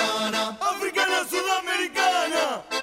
africana, africana, sudamericana.